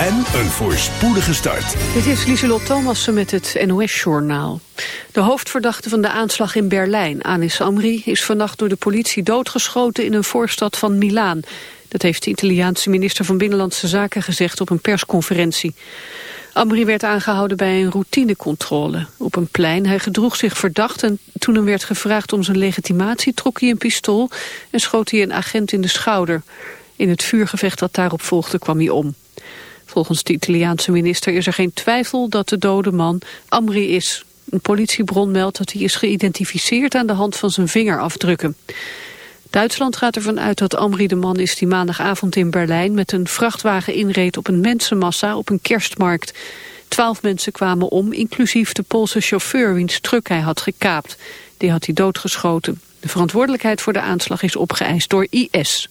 en een voorspoedige start. Dit is Lieselot Thomassen met het NOS-journaal. De hoofdverdachte van de aanslag in Berlijn, Anis Amri... is vannacht door de politie doodgeschoten in een voorstad van Milaan. Dat heeft de Italiaanse minister van Binnenlandse Zaken gezegd op een persconferentie. Amri werd aangehouden bij een routinecontrole op een plein. Hij gedroeg zich verdacht en toen hem werd gevraagd om zijn legitimatie... trok hij een pistool en schoot hij een agent in de schouder. In het vuurgevecht dat daarop volgde kwam hij om. Volgens de Italiaanse minister is er geen twijfel dat de dode man Amri is. Een politiebron meldt dat hij is geïdentificeerd aan de hand van zijn vingerafdrukken. Duitsland gaat ervan uit dat Amri de man is die maandagavond in Berlijn met een vrachtwagen inreed op een mensenmassa op een kerstmarkt. Twaalf mensen kwamen om, inclusief de Poolse chauffeur wiens truck hij had gekaapt. Die had hij doodgeschoten. De verantwoordelijkheid voor de aanslag is opgeëist door IS.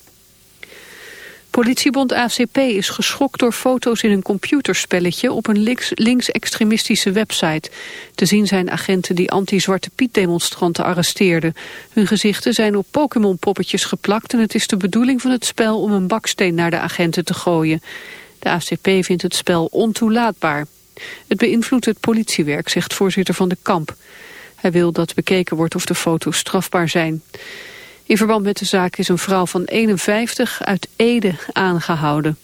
Politiebond ACP is geschokt door foto's in een computerspelletje op een links, linksextremistische website. Te zien zijn agenten die anti-Zwarte Piet demonstranten arresteerden. Hun gezichten zijn op Pokémon-poppetjes geplakt en het is de bedoeling van het spel om een baksteen naar de agenten te gooien. De ACP vindt het spel ontoelaatbaar. Het beïnvloedt het politiewerk, zegt voorzitter van de kamp. Hij wil dat bekeken wordt of de foto's strafbaar zijn. In verband met de zaak is een vrouw van 51 uit Ede aangehouden.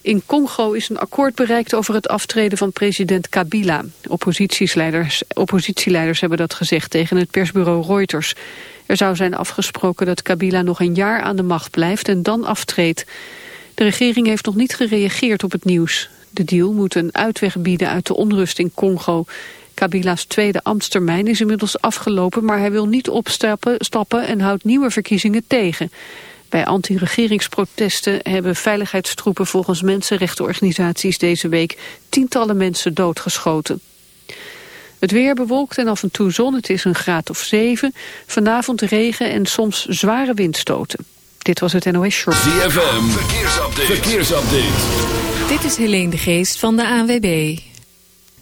In Congo is een akkoord bereikt over het aftreden van president Kabila. Oppositieleiders, oppositieleiders hebben dat gezegd tegen het persbureau Reuters. Er zou zijn afgesproken dat Kabila nog een jaar aan de macht blijft en dan aftreedt. De regering heeft nog niet gereageerd op het nieuws. De deal moet een uitweg bieden uit de onrust in Congo. Kabila's tweede ambtstermijn is inmiddels afgelopen, maar hij wil niet opstappen stappen en houdt nieuwe verkiezingen tegen. Bij anti-regeringsprotesten hebben veiligheidstroepen volgens mensenrechtenorganisaties deze week tientallen mensen doodgeschoten. Het weer bewolkt en af en toe zon, het is een graad of zeven. Vanavond regen en soms zware windstoten. Dit was het NOS Short. ZFM, verkeersupdate. verkeersupdate. Dit is Helene de Geest van de ANWB.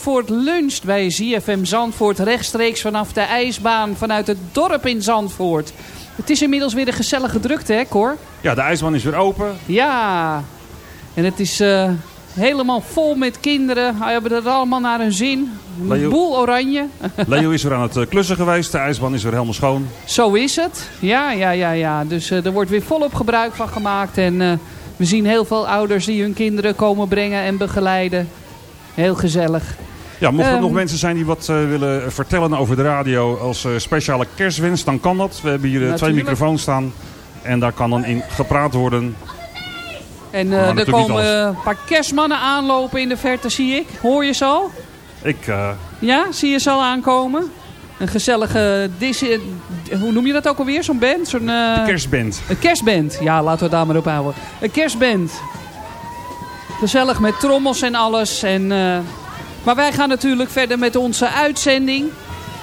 Zandvoort luncht bij ZFM Zandvoort. Rechtstreeks vanaf de ijsbaan vanuit het dorp in Zandvoort. Het is inmiddels weer een gezellige drukte, hè Cor? Ja, de ijsbaan is weer open. Ja, en het is eh, helemaal vol met kinderen. Ze hebben er allemaal naar hun zin. Een Leo- boel oranje. Leo is weer aan het eh, klussen geweest. De ijsbaan is weer helemaal schoon. Zo is het. Ja, ja, ja, ja. Dus eh, er wordt weer volop gebruik van gemaakt. En we zien heel veel ouders die hun kinderen komen brengen en begeleiden. Heel gezellig. Ja, mochten er Ehm. nog mensen zijn die wat eh, willen vertellen over de radio als eh, speciale kerstwens, dan kan dat. We hebben hier eh, twee microfoons staan. En daar kan dan in gepraat worden. En er komen een paar kerstmannen aanlopen in de verte, zie ik. Hoor je ze al? Ik, Ja, zie je ze al aankomen? Een gezellige, dis- hoe noem je dat ook alweer? Zo'n band? Zo'n, de kerstband. Een kerstband. Ja, laten we het daar maar op houden. Een kerstband. Gezellig met trommels en alles. En, eh, maar wij gaan natuurlijk verder met onze uitzending.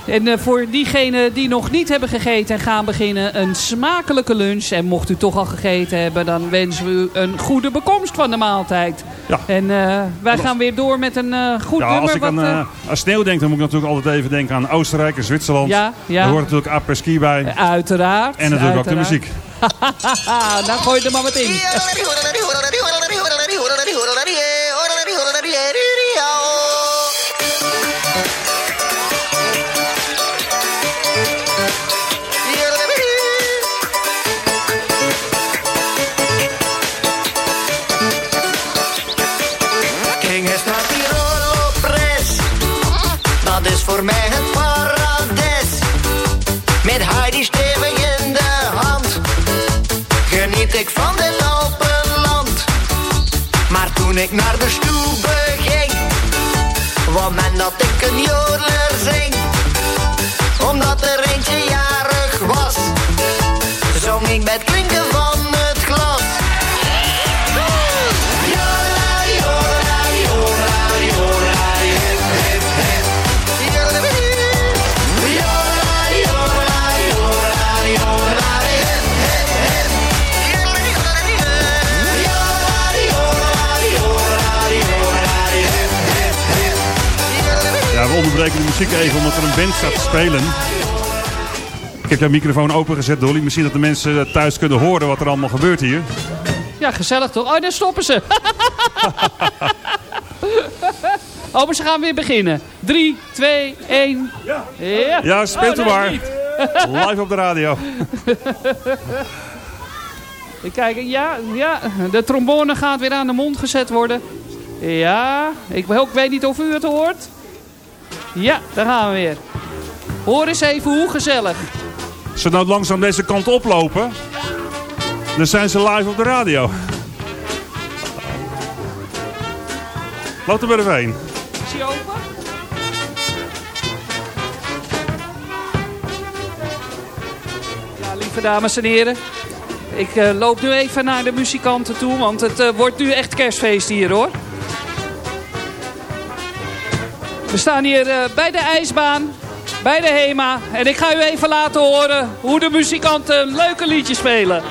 En eh, voor diegenen die nog niet hebben gegeten en gaan beginnen, een smakelijke lunch. En mocht u toch al gegeten hebben, dan wensen we u een goede bekomst van de maaltijd. Ja. En eh, wij gaan weer door met een eh, goed Ja, nummer. als ik wat, aan, aan sneeuw denk, dan moet ik natuurlijk altijd even denken aan Oostenrijk en Zwitserland. Ja, ja. Daar hoort natuurlijk apres-ski bij. Uiteraard. En natuurlijk ook de muziek. nou, gooi er maar wat in. Ik van Alpenland. Maar toen ik naar de stoebe ging. Wou men dat ik een jodeler zing. Omdat er eentje jarig was. Zong ik met klinken onderbreken de muziek even omdat er een band staat te spelen. Ik heb jouw microfoon opengezet, Dolly. Misschien dat de mensen thuis kunnen horen wat er allemaal gebeurt hier. Ja, gezellig toch? Oh, daar stoppen ze. oh, maar ze gaan weer beginnen. 3, 2, 1. Ja, Ja, speelt Oh, u maar. Live op de radio. Ik kijk, ja, ja, de trombone gaat weer aan de mond gezet worden. Ja, ik, ik weet niet of u het hoort. Ja, daar gaan we weer. Hoor eens even hoe gezellig. Als ze nou langzaam deze kant oplopen, dan zijn ze live op de radio. Loop er even heen. Is hij open? Ja, lieve dames en heren. Ik eh, loop nu even naar de muzikanten toe, want het eh, wordt nu echt kerstfeest hier hoor. We staan hier eh, bij de ijsbaan, bij de HEMA. En ik ga u even laten horen hoe de muzikanten leuke liedje spelen.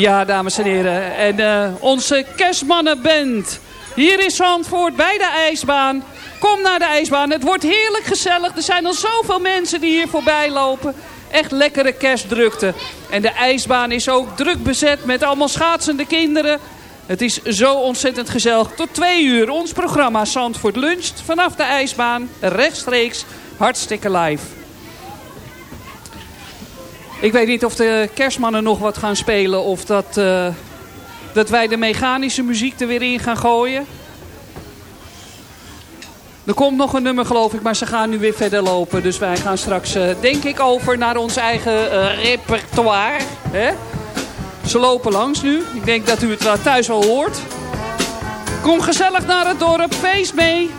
Ja, dames en heren. En eh, onze kerstmannenband. Hier is Zandvoort bij de ijsbaan. Kom naar de ijsbaan. Het wordt heerlijk gezellig. Er zijn al zoveel mensen die hier voorbij lopen. Echt lekkere kerstdrukte. En de ijsbaan is ook druk bezet met allemaal schaatsende kinderen. Het is zo ontzettend gezellig. Tot twee uur ons programma Zandvoort Luncht. Vanaf de ijsbaan. Rechtstreeks. Hartstikke live. Ik weet niet of de kerstmannen nog wat gaan spelen. Of dat, eh, dat wij de mechanische muziek er weer in gaan gooien. Er komt nog een nummer geloof ik, maar ze gaan nu weer verder lopen. Dus wij gaan straks eh, denk ik over naar ons eigen eh, repertoire. Hè? Ze lopen langs nu. Ik denk dat u het thuis al hoort. Kom gezellig naar het dorp, feest mee.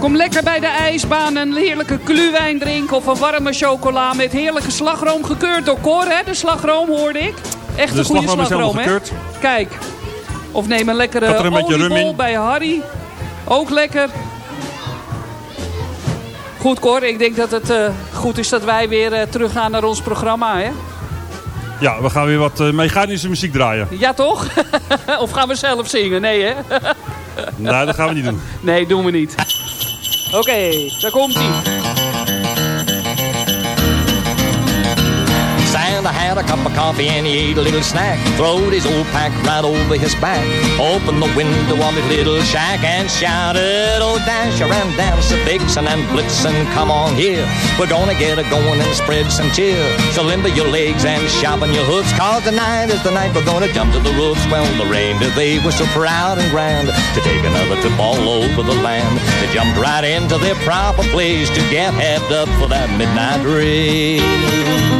Kom lekker bij de ijsbaan een heerlijke kluwijn drinken of een warme chocola met heerlijke slagroom. Gekeurd door Cor, hè? De slagroom hoorde ik. Echt De een goede slagroom hè? Kijk. Of neem een lekkere er een oliebol bij Harry. Ook lekker. Goed Cor, ik denk dat het eh, goed is dat wij weer eh, teruggaan naar ons programma, hè? Ja, we gaan weer wat eh, mechanische muziek draaien. Ja toch? of gaan we zelf zingen? Nee hè? Nee, dat gaan we niet doen. Nee, doen we niet. Okay, terkunci. Had a cup of coffee and he ate a little snack. Throwed his old pack right over his back. Opened the window of his little shack and shouted, Oh, Dasher and Dancer, Vixen and Blitzen, come on here. We're gonna get a going and spread some cheer. So limber your legs and sharpen your hooves, cause tonight is the night we're gonna jump to the roofs. Well, the reindeer, they were so proud and grand to take another trip all over the land. They jumped right into their proper place to get hepped up for that midnight race.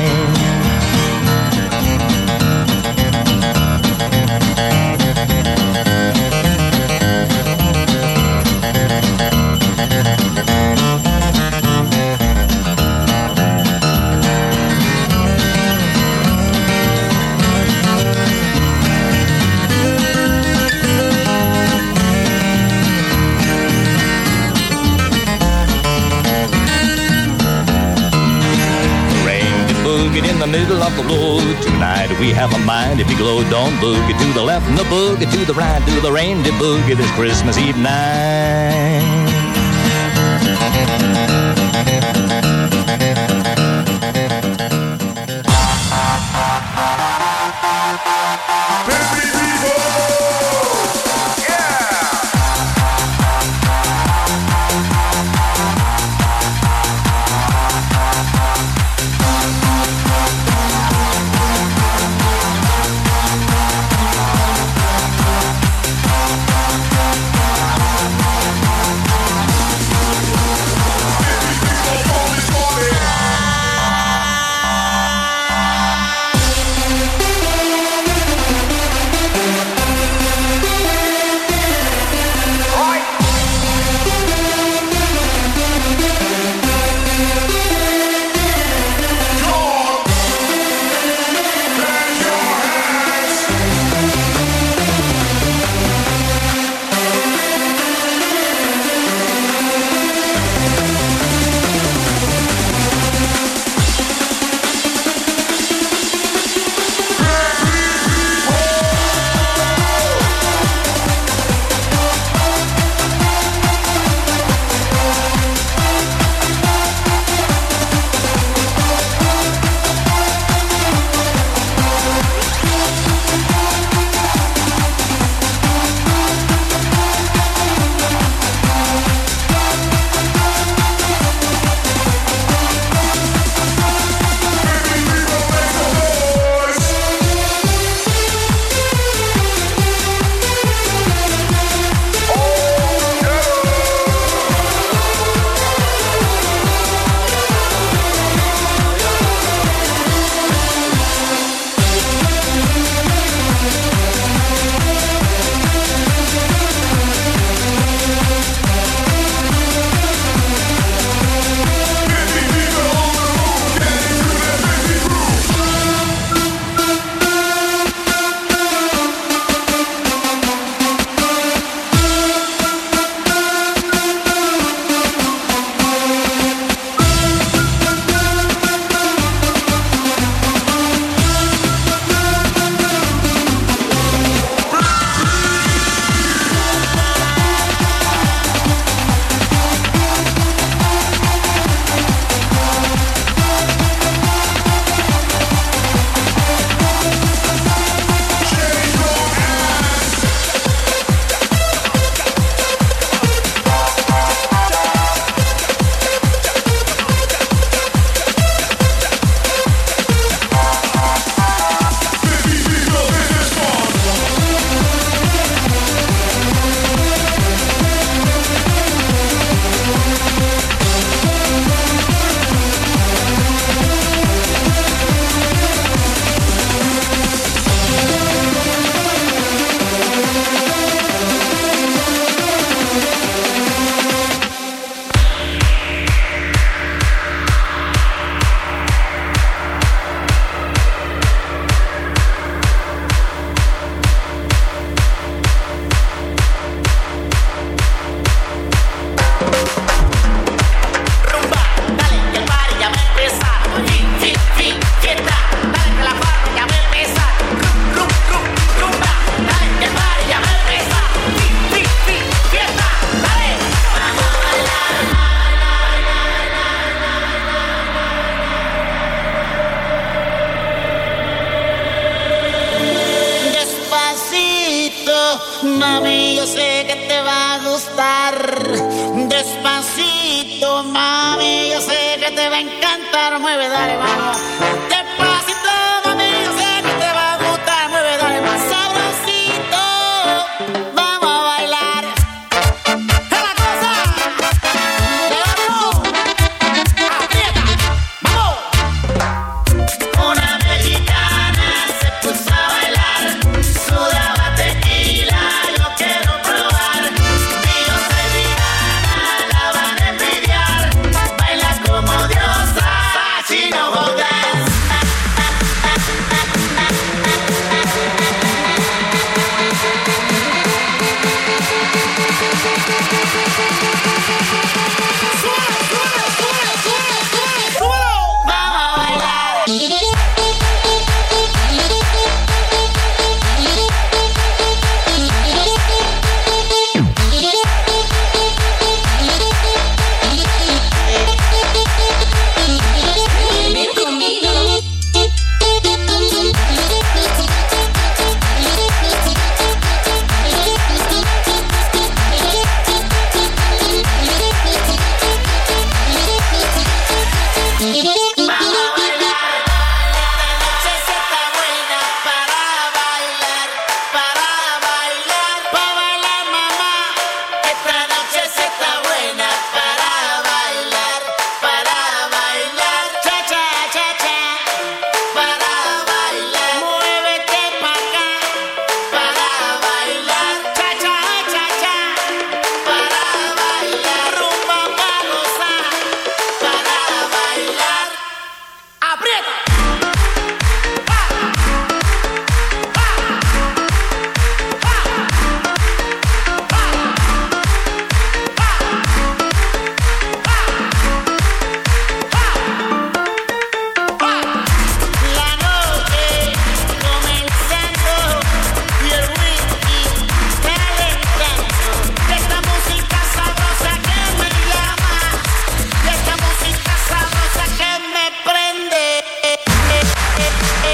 The road. Tonight we have a mighty big load. Don't boogie to the left and the boogie to the right. Do the reindeer boogie this Christmas Eve night.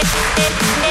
Thank you.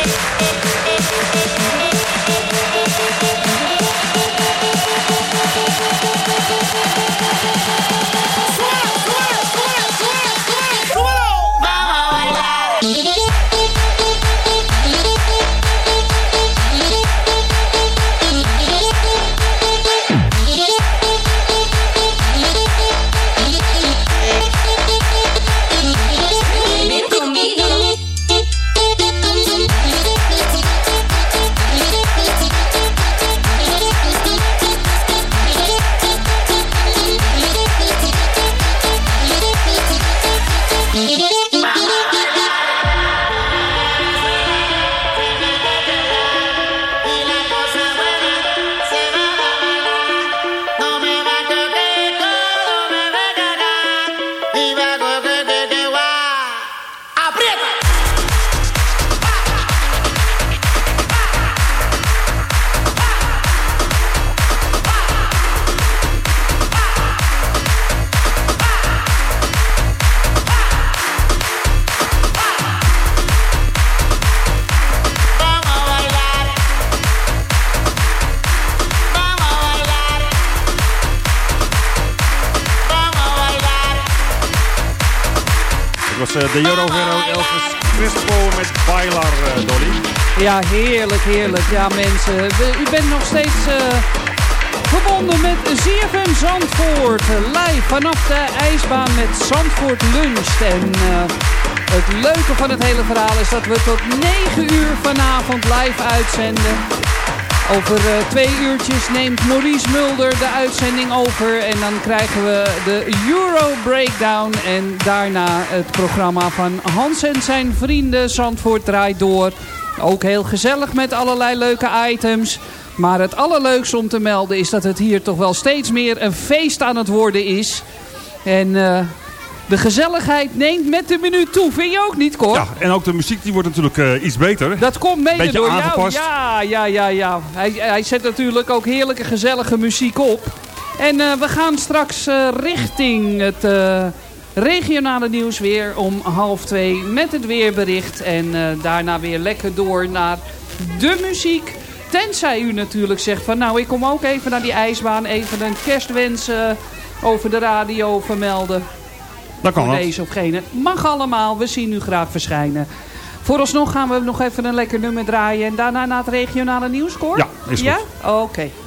Ja, mensen. u bent nog steeds eh, verbonden met ZFM Zandvoort. live vanaf de ijsbaan met Zandvoort Lunch. En eh, het leuke van het hele verhaal is dat we tot 9 uur vanavond live uitzenden. Over eh, twee uurtjes neemt Maurice Mulder de uitzending over. En dan krijgen we de Euro Breakdown. En daarna het programma van Hans en zijn vrienden. Zandvoort draait door. Ook heel gezellig met allerlei leuke items. Maar het allerleukste om te melden is dat het hier toch wel steeds meer een feest aan het worden is. En eh, de gezelligheid neemt met de minuut toe. Vind je ook niet, Cor? Ja, en ook de muziek die wordt natuurlijk eh, iets beter. Dat komt mede Beetje door jou. aangepast. Ja, ja, ja, ja. Hij, hij zet natuurlijk ook heerlijke, gezellige muziek op. En eh, we gaan straks richting het regionale nieuws weer om half twee met het weerbericht. En eh, daarna weer lekker door naar de muziek. Tenzij u natuurlijk zegt van nou ik kom ook even naar die ijsbaan. Even een kerstwens eh, over de radio vermelden. Dat kan dat. deze of gene. Mag allemaal, we zien u graag verschijnen. Vooralsnog gaan we nog even een lekker nummer draaien. En daarna naar het regionale nieuws, Cor? Ja, is Ja? goed. Oké. Oh,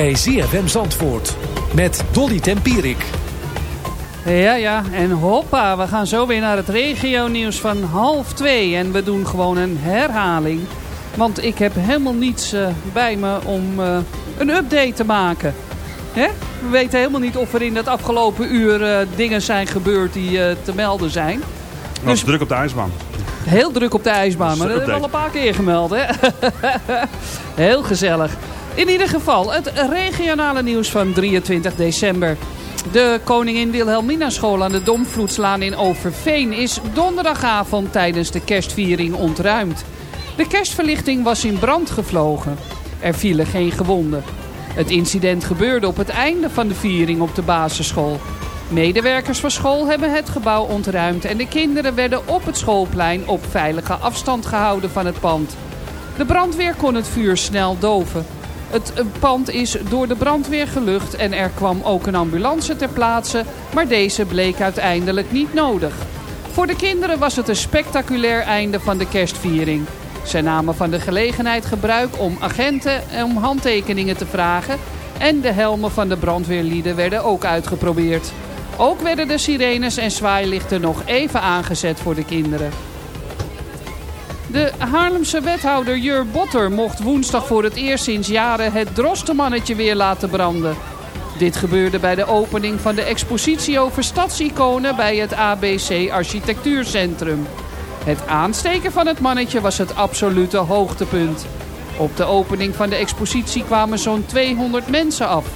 bij ZFM Zandvoort met Dolly Tempierik. Ja, ja, en hoppa, we gaan zo weer naar het regionieuws van half twee. En we doen gewoon een herhaling. Want ik heb helemaal niets eh, bij me om eh, een update te maken. Hè? We weten helemaal niet of er in het afgelopen uur eh, dingen zijn gebeurd die eh, te melden zijn. Het was druk op de ijsbaan. Heel druk op de ijsbaan, maar dat hebben we al een paar keer gemeld. Hè? Heel gezellig. In ieder geval, het regionale nieuws van 23 december. De Koningin Wilhelmina school aan de Domvloedslaan in Overveen is donderdagavond tijdens de kerstviering ontruimd. De kerstverlichting was in brand gevlogen. Er vielen geen gewonden. Het incident gebeurde op het einde van de viering op de basisschool. Medewerkers van school hebben het gebouw ontruimd en de kinderen werden op het schoolplein op veilige afstand gehouden van het pand. De brandweer kon het vuur snel doven. Het pand is door de brandweer gelucht en er kwam ook een ambulance ter plaatse, maar deze bleek uiteindelijk niet nodig. Voor de kinderen was het een spectaculair einde van de kerstviering. Zij namen van de gelegenheid gebruik om agenten om handtekeningen te vragen en de helmen van de brandweerlieden werden ook uitgeprobeerd. Ook werden de sirenes en zwaailichten nog even aangezet voor de kinderen. De Haarlemse wethouder Jur Botter mocht woensdag voor het eerst sinds jaren het drostenmannetje weer laten branden. Dit gebeurde bij de opening van de expositie over stadsiconen bij het ABC Architectuurcentrum. Het aansteken van het mannetje was het absolute hoogtepunt. Op de opening van de expositie kwamen zo'n 200 mensen af.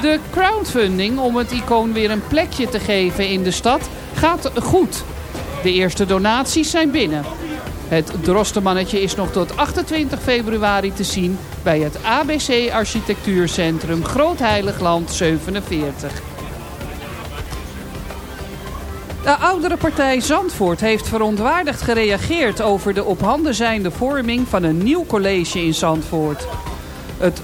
De crowdfunding om het icoon weer een plekje te geven in de stad gaat goed. De eerste donaties zijn binnen. Het drostenmannetje is nog tot 28 februari te zien bij het ABC Architectuurcentrum Groot Heiligland 47. De oudere partij Zandvoort heeft verontwaardigd gereageerd over de op handen zijnde vorming van een nieuw college in Zandvoort. Het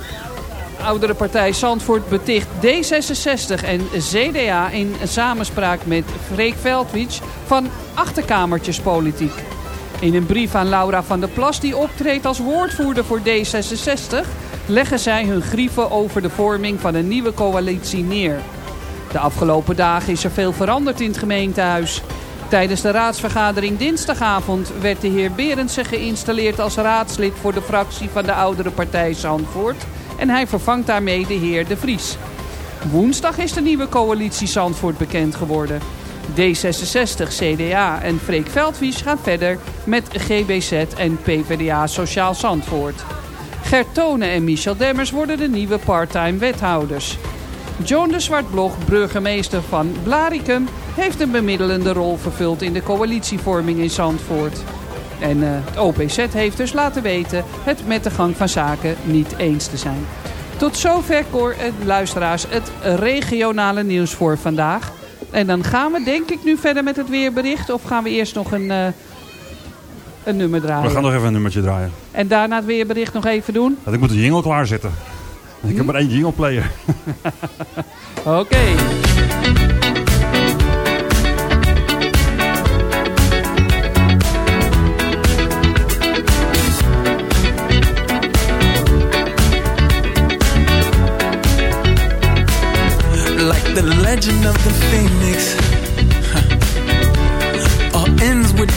oudere partij Zandvoort beticht D66 en CDA in samenspraak met Freek Veldwitsch van achterkamertjespolitiek. In een brief aan Laura van der Plas, die optreedt als woordvoerder voor D66, leggen zij hun grieven over de vorming van een nieuwe coalitie neer. De afgelopen dagen is er veel veranderd in het gemeentehuis. Tijdens de raadsvergadering dinsdagavond werd de heer Berendsen geïnstalleerd als raadslid voor de fractie van de oudere partij Zandvoort. En hij vervangt daarmee de heer De Vries. Woensdag is de nieuwe coalitie Zandvoort bekend geworden. D66, CDA en Freek Veldwies gaan verder met GBZ en PvdA Sociaal Zandvoort. Gert Tonen en Michel Demmers worden de nieuwe parttime wethouders. John de Zwartblog, burgemeester van Blaricum, heeft een bemiddelende rol vervuld in de coalitievorming in Zandvoort. En eh, het OPZ heeft dus laten weten het met de gang van zaken niet eens te zijn. Tot zover, Cor, en luisteraars, het regionale nieuws voor vandaag. En dan gaan we denk ik nu verder met het weerbericht. Of gaan we eerst nog een, eh, een nummer draaien? We gaan nog even een nummertje draaien. En daarna het weerbericht nog even doen? Want ik moet de jingle klaarzetten. Ik Hm? heb maar één jingle player. Oké. like the legend of the phoenix.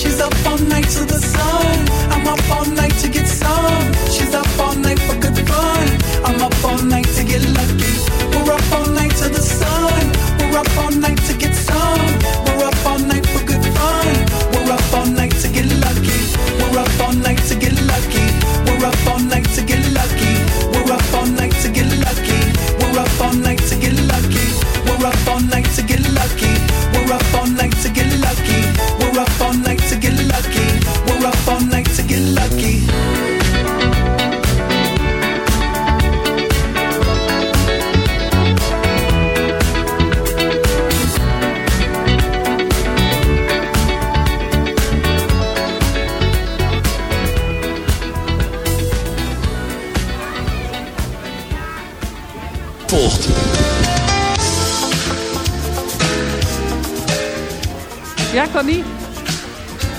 She's up all night to the sun.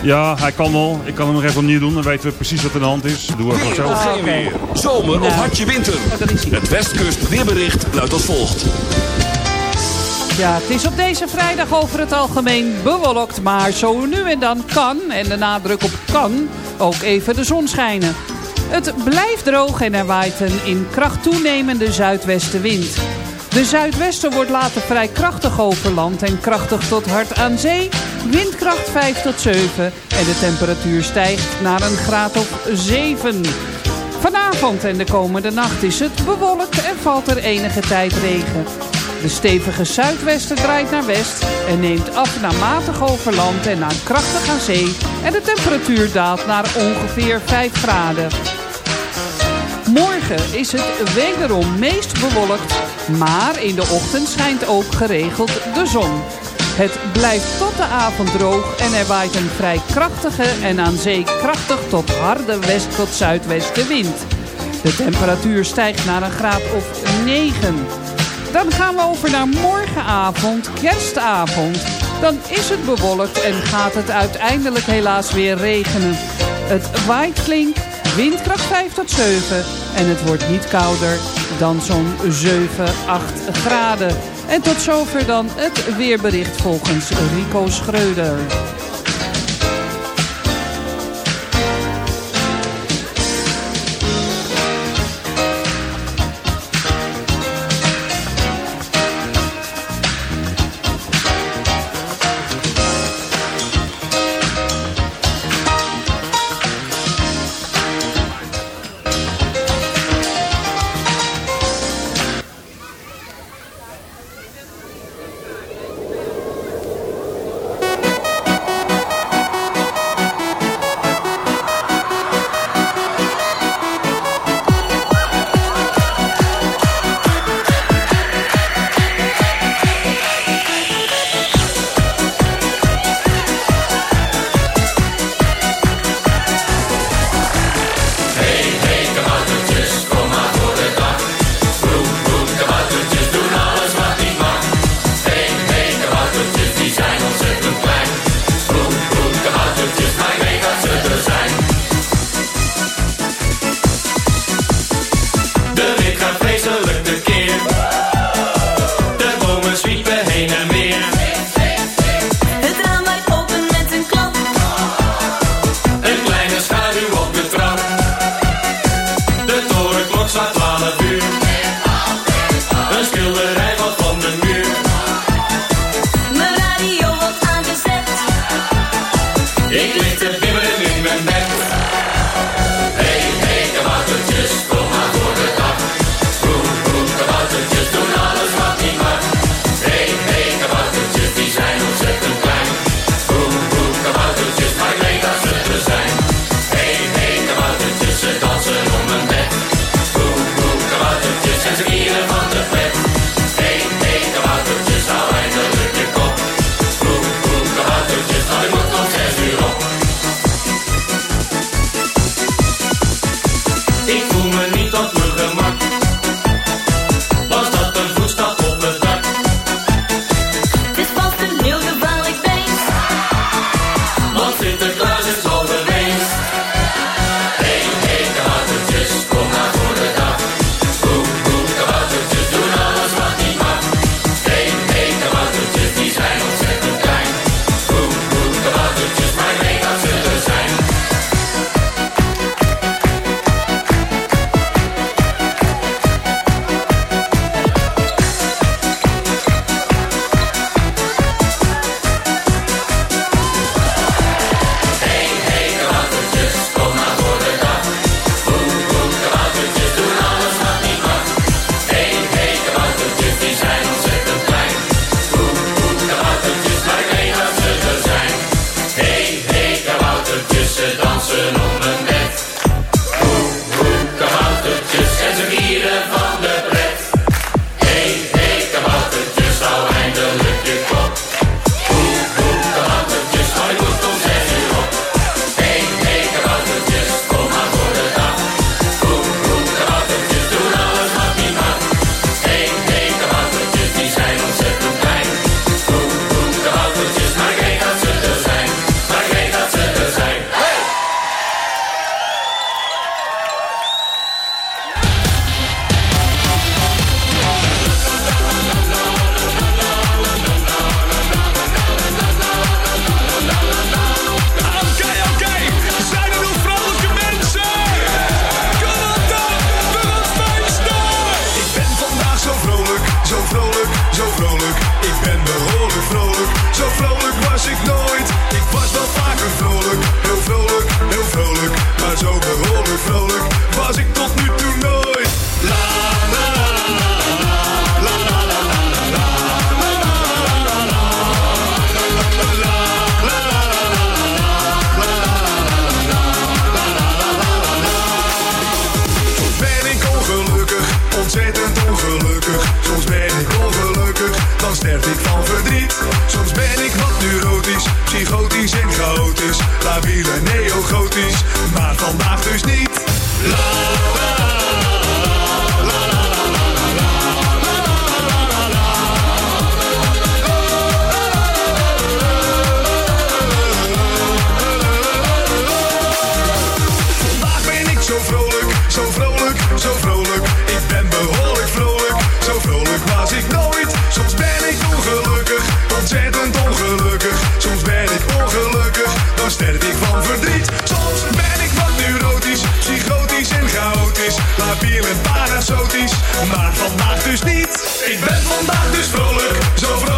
Ja, hij kan wel. Ik kan hem nog even opnieuw doen. Dan weten we precies wat er aan de hand is. Doen we gewoon zo. Of geen weer. Zomer of hartje winter. Het Westkust weerbericht luidt als volgt. Ja, het is op deze vrijdag over het algemeen bewolkt. Maar zo nu en dan kan, en de nadruk op kan, ook even de zon schijnen. Het blijft droog en er waait een in kracht toenemende zuidwestenwind. De zuidwesten wordt later vrij krachtig over land en krachtig tot hard aan zee. Windkracht 5 tot 7 en de temperatuur stijgt naar een graad of 7. Vanavond en de komende nacht is het bewolkt en valt er enige tijd regen. De stevige zuidwesten draait naar west en neemt af naar matig over land en naar krachtig aan zee. En de temperatuur daalt naar ongeveer 5 graden. Morgen is het wederom meest bewolkt, maar in de ochtend schijnt ook geregeld de zon. Het blijft tot de avond droog en er waait een vrij krachtige en aan zee krachtig tot harde west- tot zuidwestenwind. De temperatuur stijgt naar een graad of 9. Dan gaan we over naar morgenavond, kerstavond. Dan is het bewolkt en gaat het uiteindelijk helaas weer regenen. Het waait flink, windkracht 5 tot 7 en het wordt niet kouder dan zo'n 7, 8 graden. En tot zover dan het weerbericht volgens Rico Schreuder. Dan sterf ik van verdriet. Soms ben ik wat neurotisch, psychotisch en chaotisch. Labiel en parasotisch, maar vandaag dus niet. Ik ben vandaag dus vrolijk, zo vrolijk,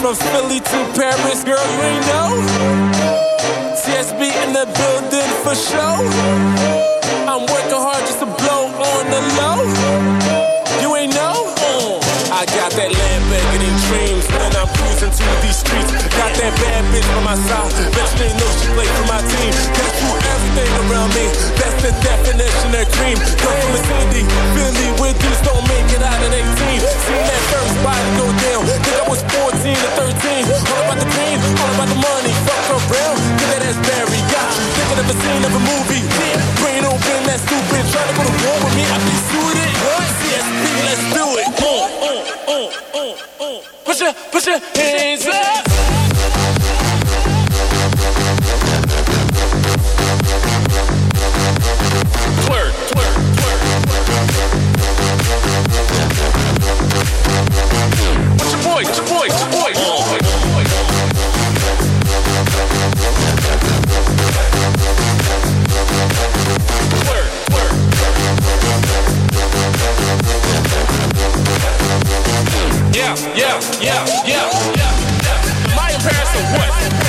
From Philly to Paris, girl, you ain't know. TSB in the building for show. I'm working hard just to blow on the low. You ain't know? Uh. I got that Lamborghini dreams when I'm cruising to these streets. Got that bad bitch on my side. You didn't know she played for my team. That's through everything around me. That's the definition of cream. Come from a city, Philly, where dudes don't make it out at 18. Seen that first body go down. Think I was 14 or 13. All about the pain, all about the money. Fuck around, get that ass Barry. Got you thinking of a scene of a movie. Yeah, brain open, that stupid. Try to go to war with me, I be suited. CSP, let's do it. Uh, uh, uh. Put your, put your hands up. Yeah, yeah, yeah, yeah. My parents are what?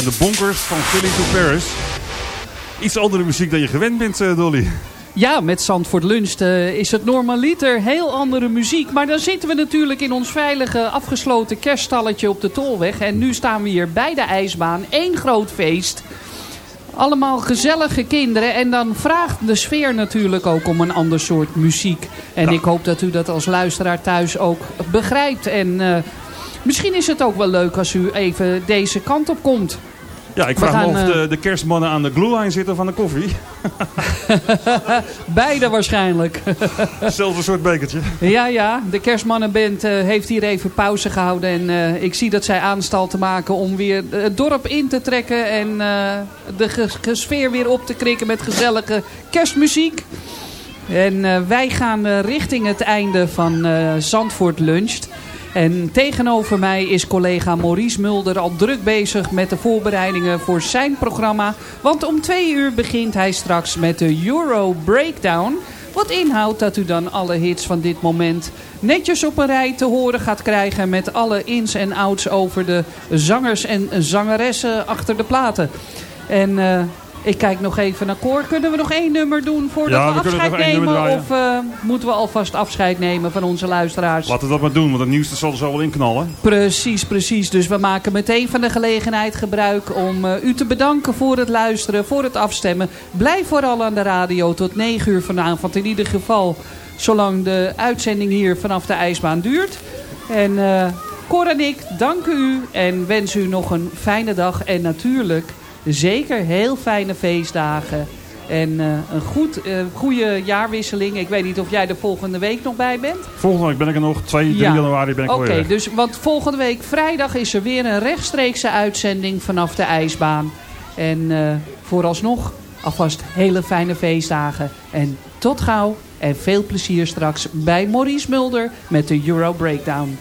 Zijn de bonkers van Philly to Paris. Iets andere muziek dan je gewend bent, eh, Dolly. Ja, met Zandvoort Lunch eh, is het normaliter heel andere muziek. Maar dan zitten we natuurlijk in ons veilige afgesloten kerststalletje op de Tolweg. En nu staan we hier bij de ijsbaan. Eén groot feest. Allemaal gezellige kinderen. En dan vraagt de sfeer natuurlijk ook om een ander soort muziek. En ik hoop dat u dat als luisteraar thuis ook begrijpt. En eh, misschien is het ook wel leuk als u even deze kant op komt. Ja, ik vraag me of eh, de, de kerstmannen aan de glühwein zitten van de koffie. Beide waarschijnlijk. Hetzelfde soort bekertje. Ja, ja. De kerstmannenband eh, heeft hier even pauze gehouden. En eh, ik zie dat zij aanstalten maken om weer het dorp in te trekken. En de sfeer weer op te krikken met gezellige kerstmuziek. En wij gaan richting het einde van Zandvoort Luncht. En tegenover mij is collega Maurice Mulder al druk bezig met de voorbereidingen voor zijn programma. Want om twee uur begint hij straks met de Euro Breakdown. Wat inhoudt dat u dan alle hits van dit moment netjes op een rij te horen gaat krijgen... met alle ins en outs over de zangers en zangeressen achter de platen. En eh, ik kijk nog even naar Cor. Kunnen we nog één nummer doen voordat Ja, we afscheid nemen? Of eh, moeten we alvast afscheid nemen van onze luisteraars? Laten we dat maar doen, want het nieuwste zal er zo wel inknallen. Precies, precies. Dus we maken meteen van de gelegenheid gebruik om eh, u te bedanken voor het luisteren, voor het afstemmen. Blijf vooral aan de radio tot 9 uur vanavond. In ieder geval zolang de uitzending hier vanaf de ijsbaan duurt. En eh Cor en ik danken u en wensen u nog een fijne dag. En natuurlijk zeker heel fijne feestdagen. En eh, een goed, eh, goede jaarwisseling. Ik weet niet of jij er volgende week nog bij bent. Volgende week ben ik er nog. 2, 3 Ja. januari ben ik Oké, dus want volgende week vrijdag is er weer een rechtstreekse uitzending vanaf de ijsbaan. En eh, vooralsnog alvast hele fijne feestdagen. En tot gauw en veel plezier straks bij Maurice Mulder met de Euro Breakdown.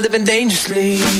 Living dangerously.